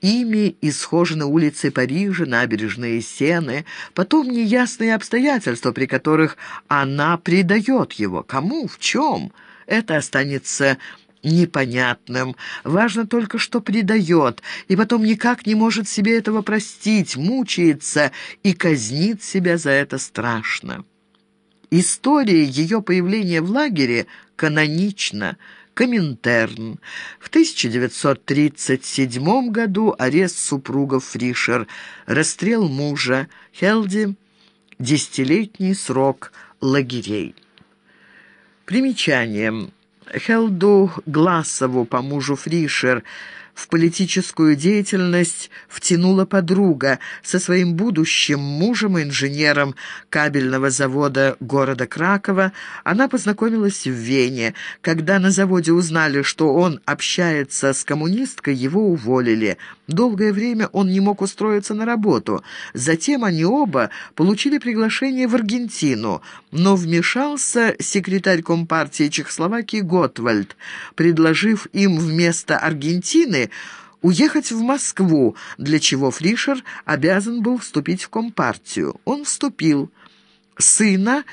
Ими исхожены улицы Парижа, набережные Сены, потом неясные обстоятельства, при которых она предает его. Кому? В чем? Это останется непонятным. Важно только, что предает, и потом никак не может себе этого простить, мучается и казнит себя за это страшно. История ее появления в лагере канонична. Коминтерн. В 1937 году арест супругов Фришер, расстрел мужа, Хелди, десятилетний срок лагерей. Примечанием. Хелду Глассову по мужу Фришер – в политическую деятельность втянула подруга со своим будущим мужем-инженером кабельного завода города Кракова. Она познакомилась в Вене. Когда на заводе узнали, что он общается с коммунисткой, его уволили. Долгое время он не мог устроиться на работу. Затем они оба получили приглашение в Аргентину, но вмешался секретарь Компартии Чехословакии Готвальд, предложив им вместо Аргентины уехать в Москву, для чего Фришер обязан был вступить в Компартию. Он вступил. Сына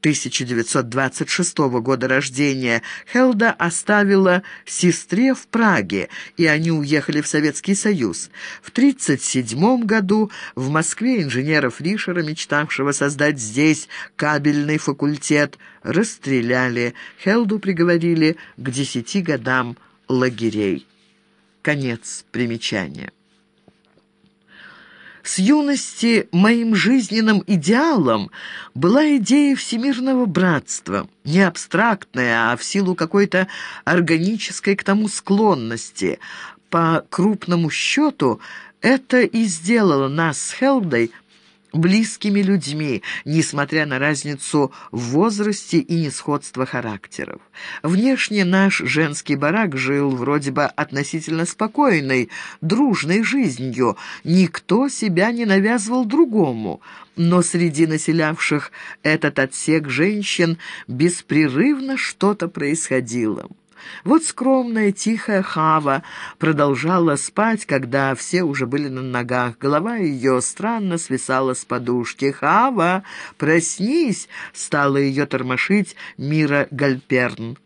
1926 года рождения Хелда оставила сестре в Праге, и они уехали в Советский Союз. В 1937 году в Москве инженера Фришера, мечтавшего создать здесь кабельный факультет, расстреляли. Хелду приговорили к десяти годам лагерей. Конец примечания. С юности моим жизненным идеалом была идея всемирного братства, не абстрактная, а в силу какой-то органической к тому склонности. По крупному счету это и сделало нас с Хелдой близкими людьми, несмотря на разницу в возрасте и несходство характеров. Внешне наш женский барак жил вроде бы относительно спокойной, дружной жизнью. Никто себя не навязывал другому. Но среди населявших этот отсек женщин беспрерывно что-то происходило. Вот скромная, тихая Хава продолжала спать, когда все уже были на ногах. Голова ее странно свисала с подушки. «Хава, проснись!» — стала ее тормошить Мира Гальперн.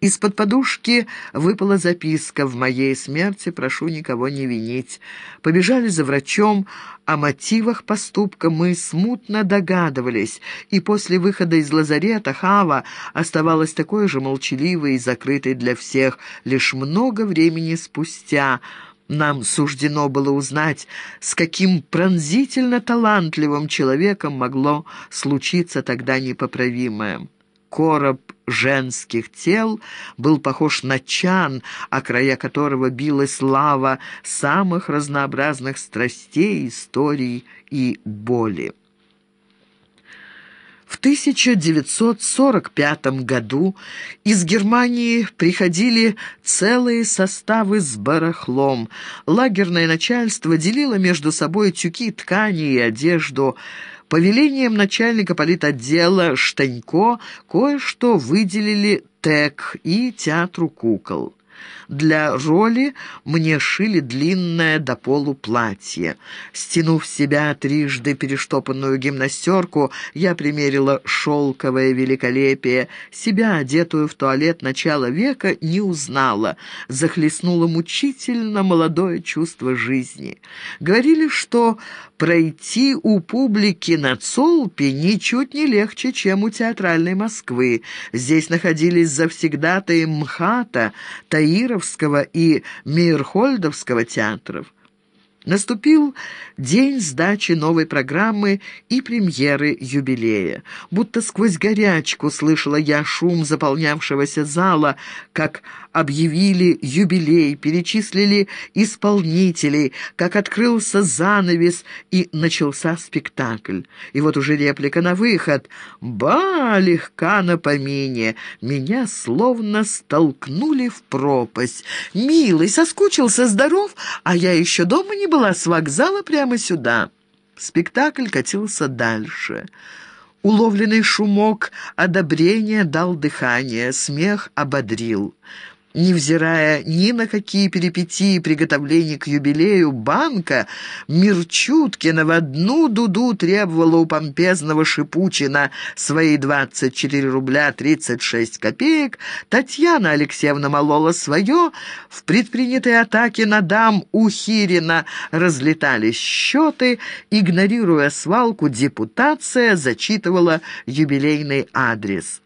Из-под подушки выпала записка «В моей смерти прошу никого не винить». Побежали за врачом, о мотивах поступка мы смутно догадывались, и после выхода из лазарета Хава оставалась такой же молчаливой и закрытой для всех. Лишь много времени спустя нам суждено было узнать, с каким пронзительно талантливым человеком могло случиться тогда непоправимое короб женских тел был похож на чан, о края которого билась лава самых разнообразных страстей, историй и боли. В 1945 году из Германии приходили целые составы с барахлом. Лагерное начальство делило между собой тюки ткани и одежду. Повелением начальника политотдела Штанько кое-что выделили ТЭК и театру кукол. Для роли мне шили длинное до полу платье. Стянув с себя трижды перештопанную гимнастерку, я примерила шелковое великолепие. Себя, одетую в туалет начала века, не узнала. Захлестнуло мучительно молодое чувство жизни. Говорили, что пройти у публики на Цолпе ничуть не легче, чем у театральной Москвы. Здесь находились завсегдатые МХАТа, Таиров, Кировского и Мейерхольдовского театров. Наступил день сдачи новой программы и премьеры юбилея. Будто сквозь горячку слышала я шум заполнявшегося зала, как объявили юбилей, перечислили исполнителей, как открылся занавес и начался спектакль. И вот уже реплика на выход. «Ба, легка на помине!» Меня словно столкнули в пропасть. «Милый, соскучился, здоров, а я еще дома не была, с вокзала прямо сюда». Спектакль катился дальше. Уловленный шумок одобрения дал дыхание, смех ободрил. Невзирая ни на какие перипетии приготовлений к юбилею банка, Мирчуткина в одну дуду требовала у помпезного Шипучина свои 24 рубля 36 копеек, Татьяна Алексеевна молола свое, в предпринятой атаке на дам у Хирина разлетались счеты, игнорируя свалку, депутация зачитывала юбилейный адрес.